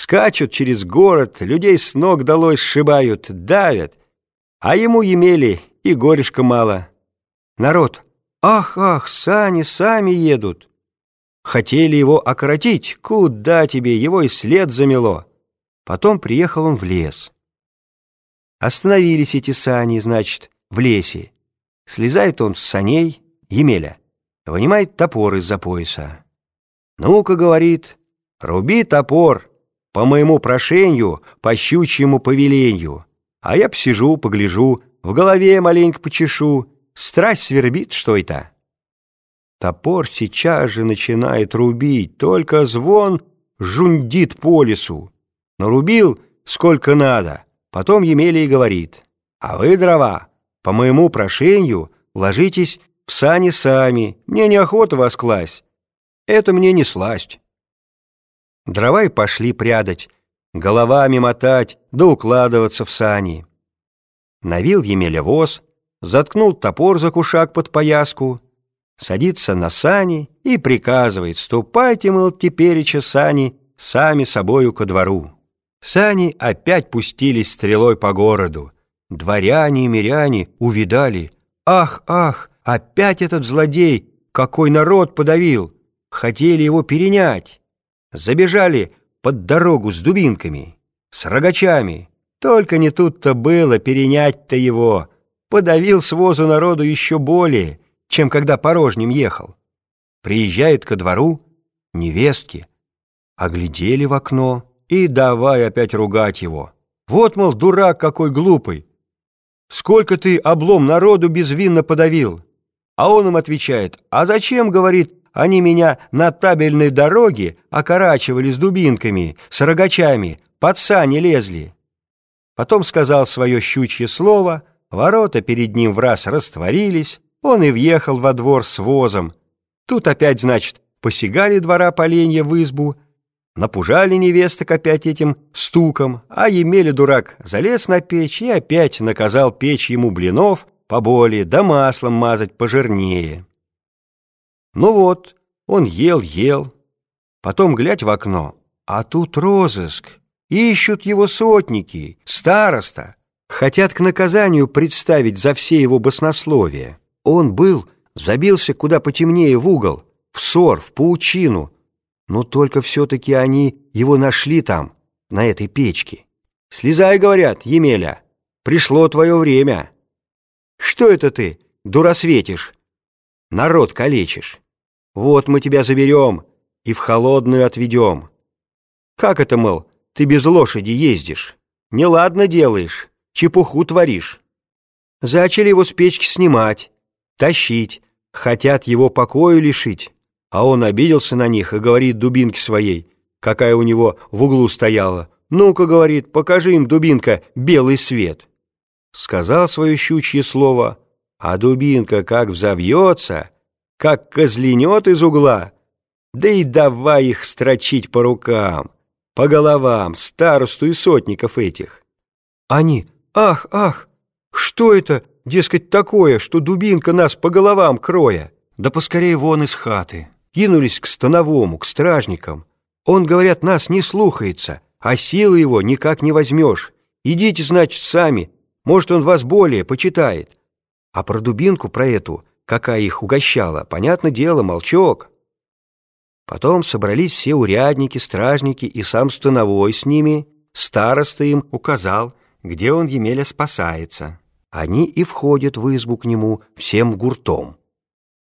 Скачут через город, людей с ног долой сшибают, давят. А ему Емели и горюшка мало. Народ, ах, ах, сани сами едут. Хотели его окоротить, куда тебе, его и след замело. Потом приехал он в лес. Остановились эти сани, значит, в лесе. Слезает он с саней, Емеля, вынимает топор из-за пояса. «Ну-ка, — говорит, — руби топор, по моему прошению, по щучьему повелению, а я посижу, погляжу, в голове маленько почешу, страсть свербит, что это?» Топор сейчас же начинает рубить, только звон жундит по лесу. Нарубил сколько надо, потом Емелий говорит, «А вы, дрова, по моему прошению ложитесь в сани сами, мне неохота вас класть, это мне не сласть». Дрова и пошли прядать, головами мотать, да укладываться в сани. Навил Емеля воз, заткнул топор за кушак под пояску, садится на сани и приказывает, ступайте, мол, тепереча сани, сами собою ко двору. Сани опять пустились стрелой по городу. Дворяне и миряне увидали. Ах, ах, опять этот злодей, какой народ подавил. Хотели его перенять. Забежали под дорогу с дубинками, с рогачами. Только не тут-то было перенять-то его. Подавил с народу еще более — чем когда порожним ехал. Приезжает ко двору, невестки, оглядели в окно и давай опять ругать его. Вот, мол, дурак какой глупый. Сколько ты облом народу безвинно подавил? А он им отвечает, а зачем, говорит, они меня на табельной дороге окорачивали с дубинками, с рогачами, под сани лезли. Потом сказал свое щучье слово, ворота перед ним в раз растворились, он и въехал во двор с возом. Тут опять, значит, посягали двора поленья в избу, напужали невесток опять этим стуком, а Емеля дурак залез на печь и опять наказал печь ему блинов поболее, да маслом мазать пожирнее. Ну вот, он ел-ел, потом глядь в окно, а тут розыск, ищут его сотники, староста, хотят к наказанию представить за все его баснословия. Он был, забился куда потемнее в угол, в ссор, в паучину. Но только все-таки они его нашли там, на этой печке. «Слезай, — говорят, Емеля, — пришло твое время. Что это ты, дуросветишь? Народ калечишь. Вот мы тебя заберем и в холодную отведем. Как это, мол, ты без лошади ездишь? Неладно делаешь, чепуху творишь. Зачали его с печки снимать, тащить, хотят его покою лишить. А он обиделся на них и говорит дубинке своей, какая у него в углу стояла. «Ну-ка, — говорит, — покажи им, дубинка, белый свет». Сказал свое щучье слово, а дубинка как взовьется, как козленет из угла. Да и давай их строчить по рукам, по головам, старосту и сотников этих. Они, ах, ах, что это, Дескать, такое, что дубинка нас по головам кроя. Да поскорее вон из хаты. Кинулись к становому, к стражникам. Он, говорят, нас не слухается, а силы его никак не возьмешь. Идите, значит, сами. Может, он вас более почитает. А про дубинку, про эту, какая их угощала, понятно дело, молчок. Потом собрались все урядники, стражники и сам становой с ними. Староста им указал, где он Емеля спасается. Они и входят в избу к нему всем гуртом.